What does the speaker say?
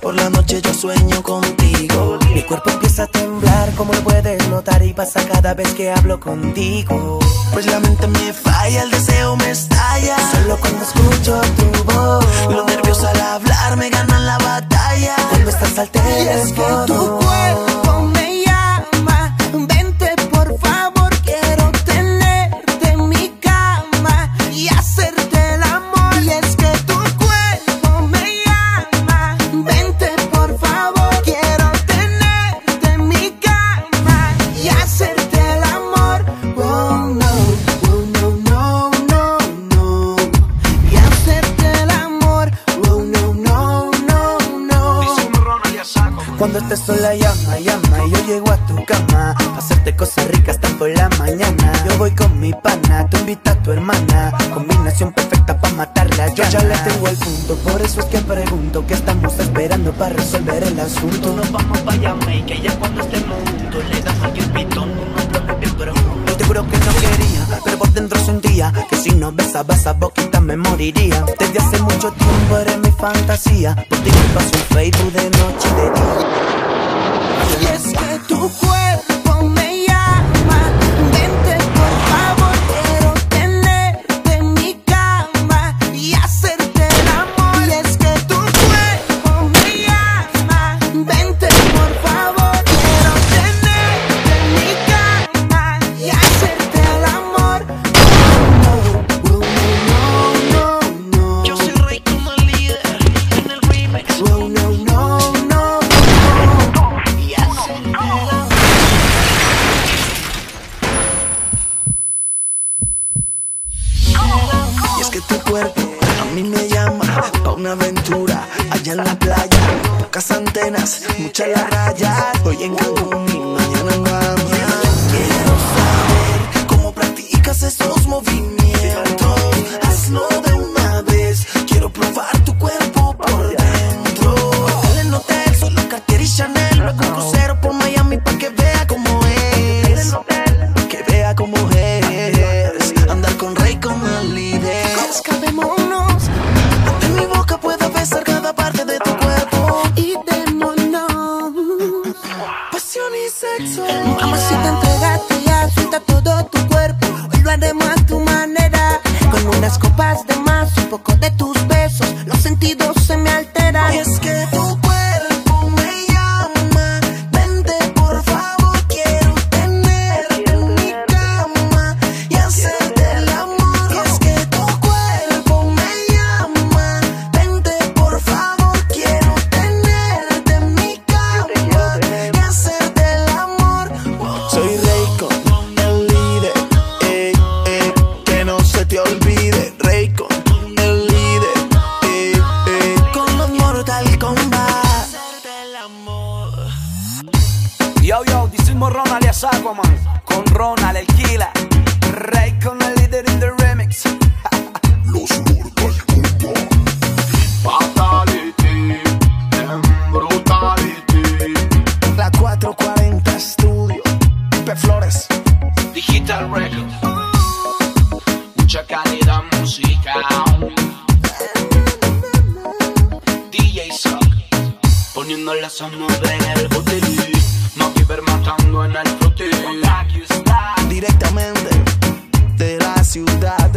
por la noche yo sueño contigo. Mi cuerpo empieza a temblar, como lo puedes notar, y pasa cada vez que hablo contigo. Pues la mente me falla, el deseo me estalla. Solo cuando escucho tu voz, los nervios al hablar me ganan la batalla. Cuando estás al teléfono, tu cuerpo Cuando estés sola llama, llama y yo llego a tu cama hacerte cosas ricas hasta por la mañana. Yo voy con mi pana, tú invita a tu hermana. Combinación perfecta para matarla. Yo ya le tengo el punto, por eso es que pregunto qué estamos esperando para resolver el asunto. Nos vamos pa' Jamaica y ya cuando estemos juntos le damos aquí un pitón, bloques bien profundos. Yo te juro que no quería, pero por dentro que si no besaba esa boquita me moriría. Desde hace mucho tiempo eres mi fantasía. Por ti me paso un Facebook de noche y de día. Y es que tu cuerpo a mí me llama pa' una aventura allá en la playa. Pocas antenas, mucha la raya. Hoy en Cancún y mañana en Miami. Quiero saber cómo practicas esos movimientos. Hazlo de sexo. Mamacita, entregate ya, suelta todo tu cuerpo. Hoy lo haremos a tu manera. Con unas copas de más, un poco de tus besos. Los sentidos se me alteran. Y es que Yo, yo, decimos Ronald y a Aquaman Con Ronald, el killer Rey con el líder in the remix Los Mortal Kombat. Fatality, en brutality. La 440 Studio, Pepe Flores. Digital Record. Mucha calidad musical. DJ Sock. Poniéndolas a mover el botelí. Matando en el. Directamente de la ciudad.